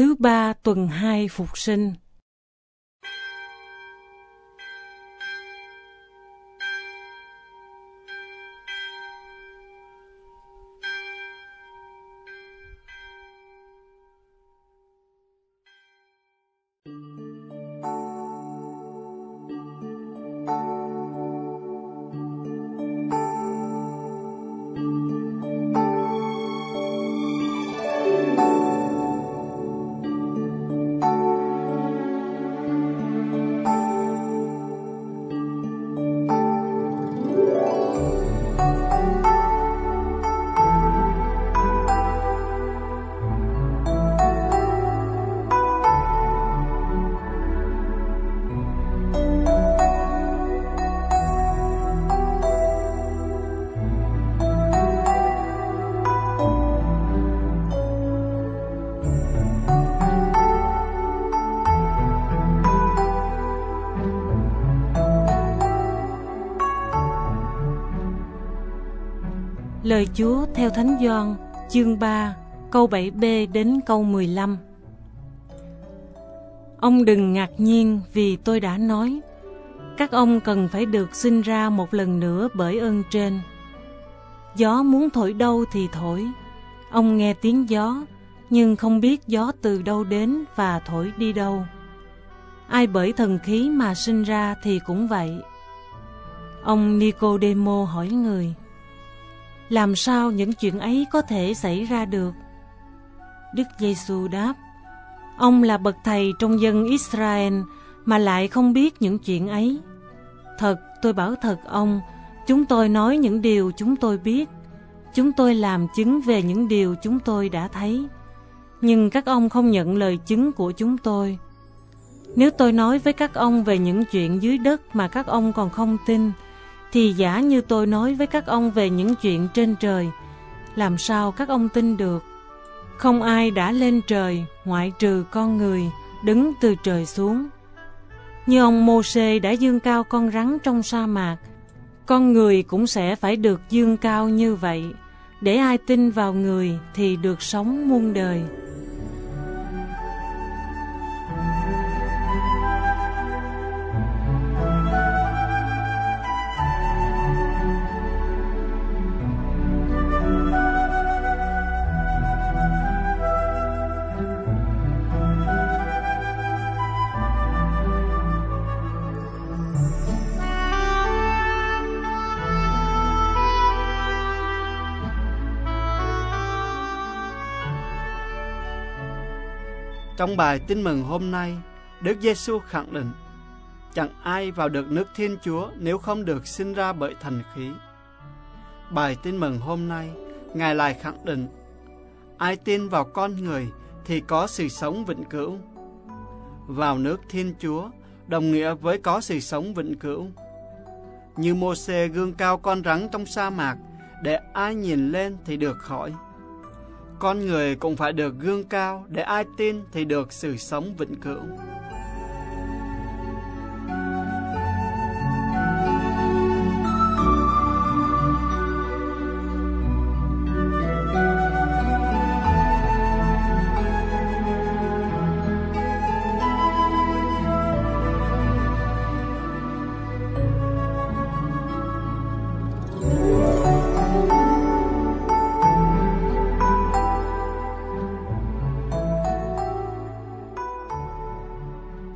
Thứ ba tuần hai phục sinh. Lời Chúa theo Thánh Gioan, chương 3 câu 7b đến câu 15 Ông đừng ngạc nhiên vì tôi đã nói, Các ông cần phải được sinh ra một lần nữa bởi ơn trên. Gió muốn thổi đâu thì thổi. Ông nghe tiếng gió, Nhưng không biết gió từ đâu đến và thổi đi đâu. Ai bởi thần khí mà sinh ra thì cũng vậy. Ông Nicodemo hỏi người làm sao những chuyện ấy có thể xảy ra được? Đức Giêsu đáp: Ông là bậc thầy trong dân Israel mà lại không biết những chuyện ấy. Thật, tôi bảo thật ông, chúng tôi nói những điều chúng tôi biết. Chúng tôi làm chứng về những điều chúng tôi đã thấy. Nhưng các ông không nhận lời chứng của chúng tôi. Nếu tôi nói với các ông về những chuyện dưới đất mà các ông còn không tin, thì giả như tôi nói với các ông về những chuyện trên trời, làm sao các ông tin được? Không ai đã lên trời ngoại trừ con người đứng từ trời xuống. Như ông mô đã dương cao con rắn trong sa mạc, con người cũng sẽ phải được dương cao như vậy, để ai tin vào người thì được sống muôn đời. Trong bài tin mừng hôm nay, Đức Giêsu khẳng định chẳng ai vào được nước Thiên Chúa nếu không được sinh ra bởi thần khí. Bài tin mừng hôm nay, Ngài lại khẳng định ai tin vào con người thì có sự sống vĩnh cửu. Vào nước Thiên Chúa đồng nghĩa với có sự sống vĩnh cửu. Như Mô-xê gương cao con rắn trong sa mạc để ai nhìn lên thì được khỏi con người cũng phải được gương cao để ai tin thì được sự sống vĩnh cửu.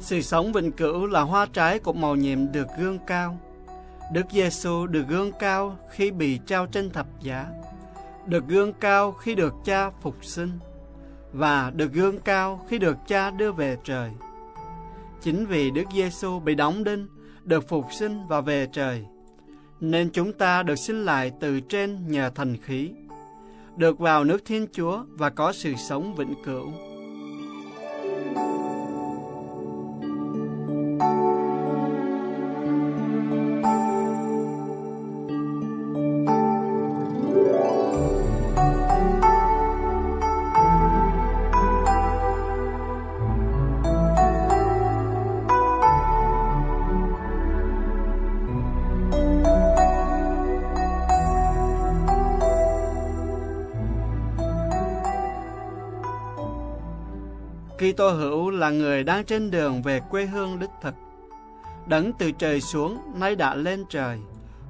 Sự sống vĩnh cửu là hoa trái của màu nhiệm được gương cao. Đức Giêsu được gương cao khi bị trao trên thập giá, được gương cao khi được Cha phục sinh và được gương cao khi được Cha đưa về trời. Chính vì Đức Giêsu bị đóng đinh, được phục sinh và về trời, nên chúng ta được sinh lại từ trên nhờ thần khí, được vào nước Thiên Chúa và có sự sống vĩnh cửu. Kitô hữu là người đang trên đường về quê hương đích thực. Đấng từ trời xuống, nay đã lên trời,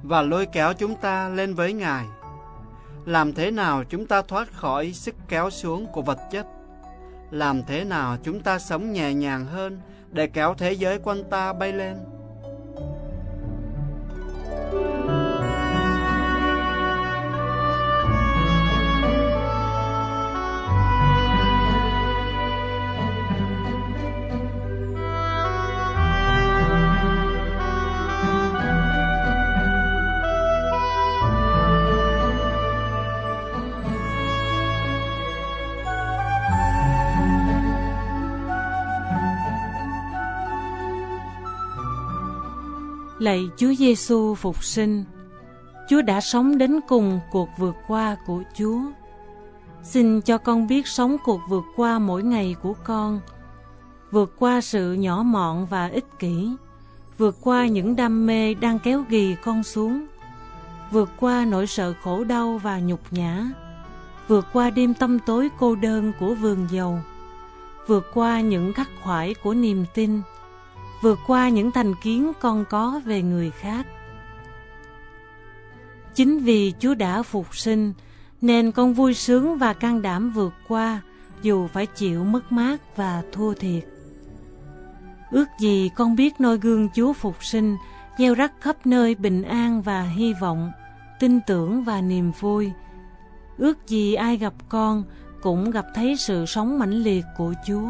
và lôi kéo chúng ta lên với Ngài. Làm thế nào chúng ta thoát khỏi sức kéo xuống của vật chất? Làm thế nào chúng ta sống nhẹ nhàng hơn để kéo thế giới quanh ta bay lên? Lạy Chúa Giêsu phục sinh, Chúa đã sống đến cùng cuộc vượt qua của Chúa. Xin cho con biết sống cuộc vượt qua mỗi ngày của con, vượt qua sự nhỏ mọn và ích kỷ, vượt qua những đam mê đang kéo gì con xuống, vượt qua nỗi sợ khổ đau và nhục nhã, vượt qua đêm tâm tối cô đơn của vườn dầu, vượt qua những khắc khoải của niềm tin, vượt qua những thành kiến con có về người khác. Chính vì Chúa đã phục sinh, nên con vui sướng và can đảm vượt qua, dù phải chịu mất mát và thua thiệt. Ước gì con biết noi gương Chúa phục sinh, gieo rắc khắp nơi bình an và hy vọng, tin tưởng và niềm vui. Ước gì ai gặp con cũng gặp thấy sự sống mãnh liệt của Chúa.